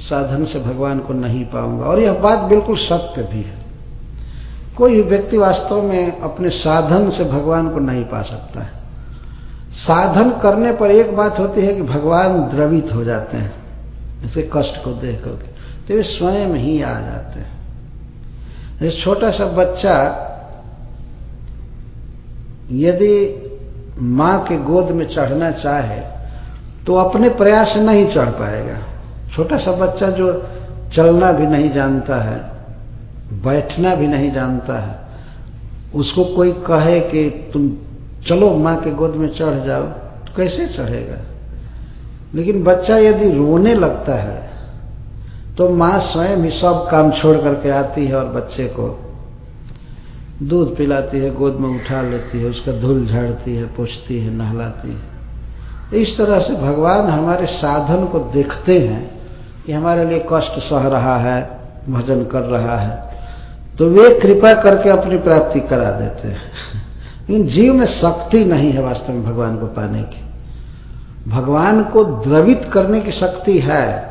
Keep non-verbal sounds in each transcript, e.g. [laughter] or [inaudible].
साधन से भगवान को नहीं पाऊँगा। और यह बात बिल्कुल सत्य भी है। कोई व्यक्ति वास्तव में अपने साधन से भगवान को नहीं पा सकता है। साधन करने पर एक बात होती है कि भगवान द्रवित हो जाते हैं। ऐसे कष्ट को देख करके। तो वे स्वयं ही आ जाते हैं। जैसे छोटा सा बच्चा यदि माँ के गोद में चढ़ना चाहे तो अपने प्रयास से नहीं चढ़ पाएगा। छोटा सा बच्चा जो चलना भी नहीं जानता है, बैठना भी नहीं जानता है, उसको कोई कहे कि तुम चलो माँ के गोद में चढ़ जाओ तो कैसे चढ़ेगा? लेकिन बच्चा यदि रोने लगता है तो माँ स्वयं ही सब काम छोड़ करके आती है और बच्चे को दूध पिलाती है, गोद में उठा लेती है, उसका धूल झाड़ती है, पोछती है, नहलाती है। इस तरह से भगवान हमारे साधन को देखते हैं। कि हमारे लिए कष्ट सह रहा है, भजन कर रहा है तो वे कृपा करके अपनी प्राप्ति करा देते हैं। लेकिन जीव में शक्ति नहीं है वास्तव में भगवान को पाने की। भगवान को द्रवित करने की शक्ति है।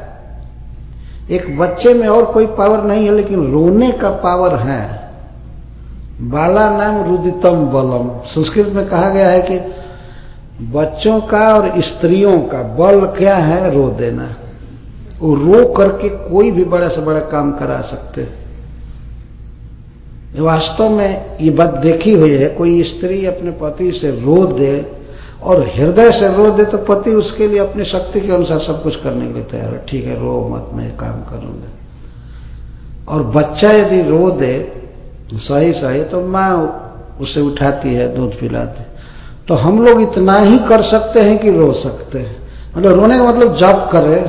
एक बच्चे में और कोई पावर नहीं है, लेकिन रोने का पावर है। बाला नाम रुदितम बलम। संस्कृत में कहा गया है कि बच्चों का और स्त्रियों का बल क्या है? रो देना। रो करके कोई भी बड़ा से बड़ा काम करा सकते हैं। वास्तव में ये बात देखी हुई है, कोई स्त्री अपने पति से रो दे और हृदय से रो दे तो पति उसके लिए अपनी शक्ति के अनुसार सब कुछ करने के लिए तैयार है। ठीक है, रो मत, मैं काम करूँगा। और बच्चा यदि रो दे, सही सही तो माँ उसे उठाती है, दूध पिलाती तो हम लोग इतना ही कर सकते हैं कि रो सकते हैं। मतलब रोने का मतलब जब करे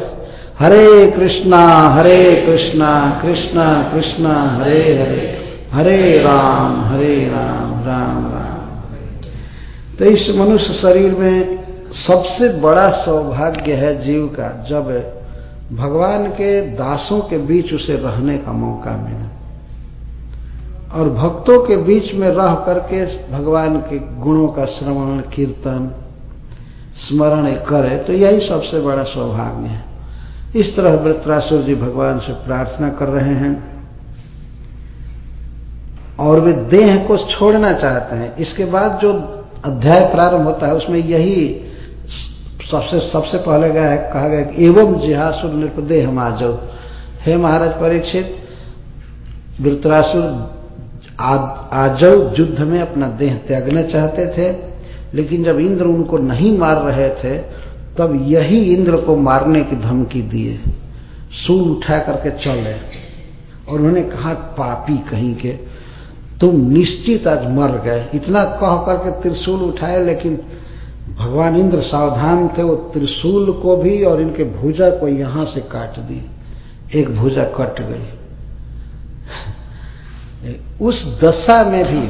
हरे कृष्णा हरे कृष्णा कृष्णा कृष्णा, हरे हरे। हरे राम हरे राम राम राम। तो इस मनुष्य शरीर में सबसे बड़ा सौभाग्य है जीव का, जब भगवान के दासों के बीच उसे रहने का मौका मिला। और भक्तों के बीच में रह करके भगवान के गुणों का श्रवण, कीर्तन, स्मरण करे तो यही सबसे बड़ा सौभाग्य है। इस तरह वृत्रासुर जी भगवान से प्रार्थना कर रहे हैं। और वे देह को छोड़ना चाहते हैं। इसके बाद जो अध्याय प्रारंभ होता है, उसमें यही सबसे सबसे पहले गया कहा गया एवं जिहासुर नृपदेह माजव हे महाराज परीक्षित, वृत्रासुर आजव युद्ध में अपना देह त्यागना चाहते थे, लेकिन जब इंद्र उनको नहीं मार रहे थे तब यही इंद्र को मारने की धमकी दिए सूल उठा करके चले और उन्होंने कहा, पापी कहीं के, तुम निश्चित आज मर गए। इतना कह करके त्रिशूल उठाए, लेकिन भगवान इंद्र सावधान थे। वो त्रिशूल को भी और इनके भुजा को यहाँ से काट दी एक भुजा कट गई। उस दशा में भी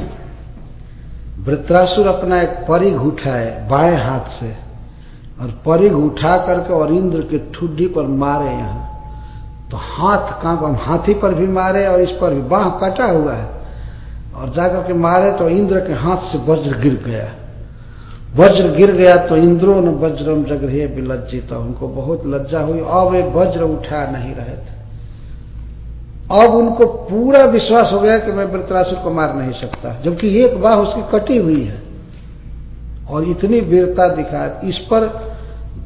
वृत्रासुर अपना एक परिघ उठाए बाएँ हाथ से। और परिघ उठा करके और इंद्र के ठुड्डी पर मारे यहाँ। तो हाथ काँप, हम हाथी पर भी मारे और इस पर भी बाह कटा हुआ है। और जाकर के मारे तो इंद्र के हाथ से वज्र गिर गया। वज्र गिर गया तो इंद्रो ने वज्रम जगहे विलज्जित उनको बहुत लज्जा हुई। अब वे वज्र उठा नहीं रहे थे। अब उनको पूरा विश्वास हो गया कि मैं वृत्रासुर को मार नहीं सकता। जबकि एक बाह उसकी कटी हुई है। और इतनी वीरता दिखा, इस पर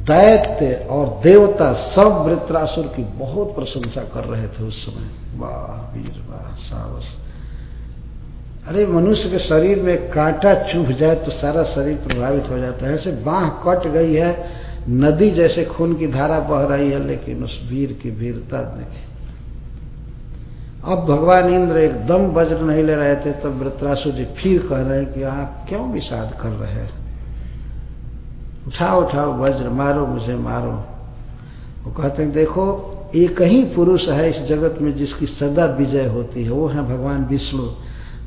दैत्य और देवता सब वृत्रासुर की बहुत प्रशंसा कर रहे थे उस समय। वाह, वीर, वाह सावस अरे, मनुष्य के शरीर में कांटा चुभ जाए तो सारा शरीर प्रभावित हो जाता है। ऐसे बाह कट गई है, नदी जैसे खून की धारा बह रही है, लेकिन उस वीर की वीरता देखे अब भगवान इंद्र एकदम वज्र नहीं ले रहे थे, तब वृत्रासु जी फिर कह रहे हैं कि आप क्यों विषाद कर रहे हैं? उठाओ उठाओ, वज्र मारो, मुझे मारो। वो कहते हैं, देखो एक ही पुरुष है इस जगत में जिसकी सदा विजय होती है, वो है भगवान विष्णु।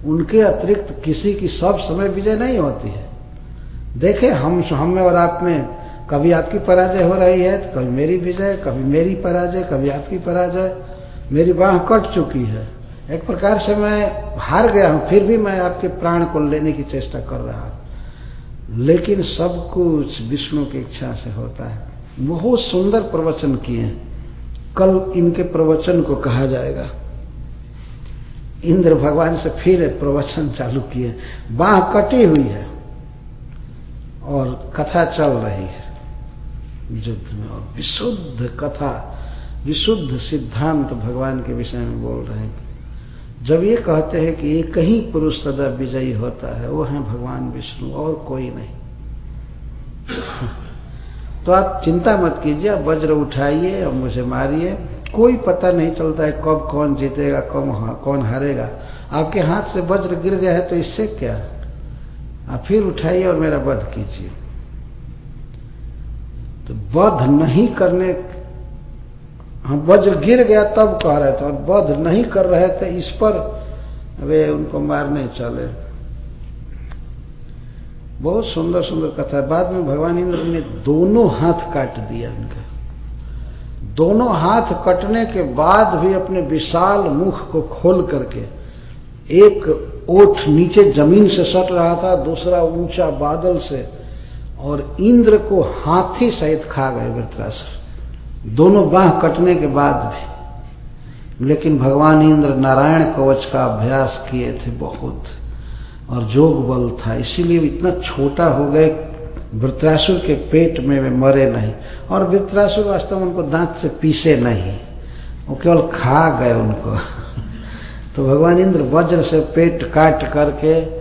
उनके अतिरिक्त किसी की सब समय विजय नहीं होती है। देखे, हम हम में और आप में, कभी आपकी पराजय हो रही है तो कभी मेरी विजय, कभी मेरी पराजय, कभी आपकी पराजय। मेरी बाह कट चुकी है। एक प्रकार से मैं हार गया हूँ, फिर भी मैं आपके प्राण को लेने की चेष्टा कर रहा हूँ। लेकिन सब कुछ विष्णु की इच्छा से होता है। बहुत सुंदर प्रवचन किए हैं। कल इनके प्रवचन को कहा जाएगा। इंद्र भगवान से फिर प्रवचन चालू किए। बाह कटी हुई है और कथा चल रही है। युद्ध में और विशुद्ध कथा, विशुद्ध सिद्धांत भगवान के विषय में बोल रहे हैं। जब ये कहते हैं कि एक ही पुरुष सदा विजयी होता है, वो है भगवान विष्णु और कोई नहीं। [coughs] तो आप चिंता मत कीजिए वज्र उठाइए और मुझे मारिए। कोई पता नहीं चलता है कब कौन जीतेगा, कब कौन हारेगा। आपके हाथ से वज्र गिर गया है तो इससे क्या? आप फिर उठाइए और मेरा वध कीजिए। तो वध नहीं करने हम वज्र गिर गया तब कह रहे थे और वध नहीं कर रहे थे, इस पर वे उनको मारने चले। बहुत सुंदर सुंदर कथा है। बाद में भगवान इंद्र ने दोनों हाथ काट दिया उनका। दोनों हाथ कटने के बाद भी अपने विशाल मुख को खोल करके एक ओठ नीचे ज़मीन से सट रहा था, दूसरा ऊँचा बादल से, और इंद्र को हाथी सहित खा गए वृत्रासुर दोनों बाह कटने के बाद भी। लेकिन भगवान इंद्र नारायण कवच का अभ्यास किए थे बहुत, और जोग बल था। इसीलिए इतना छोटा हो गए, वृत्रासुर के पेट में वे मरे नहीं, और वृत्रासुर वास्तव में उनको दांत से पीसे नहीं। वो केवल खा गए उनको। [laughs] तो भगवान इंद्र वज्र से पेट काट करके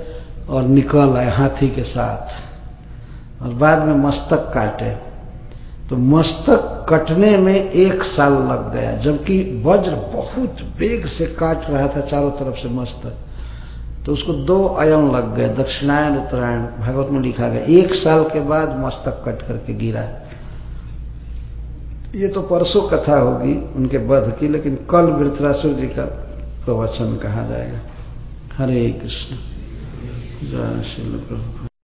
और निकल आए हाथी के साथ, और बाद में मस्तक काटे। तो मस्तक कटने में एक साल लग गया, जबकि वज्र बहुत वेग से काट रहा था चारों तरफ़ से मस्तक। तो उसको दो अयन लग गए, दक्षिणायन, उत्तरायण, भागवत में लिखा गया। एक साल के बाद मस्तक कट करके गिरा। ये तो परसों कथा होगी उनके वध की, लेकिन कल वृत्रासुर जी का प्रवचन कहा जाएगा। हरे कृष्ण। जय श्री प्रभु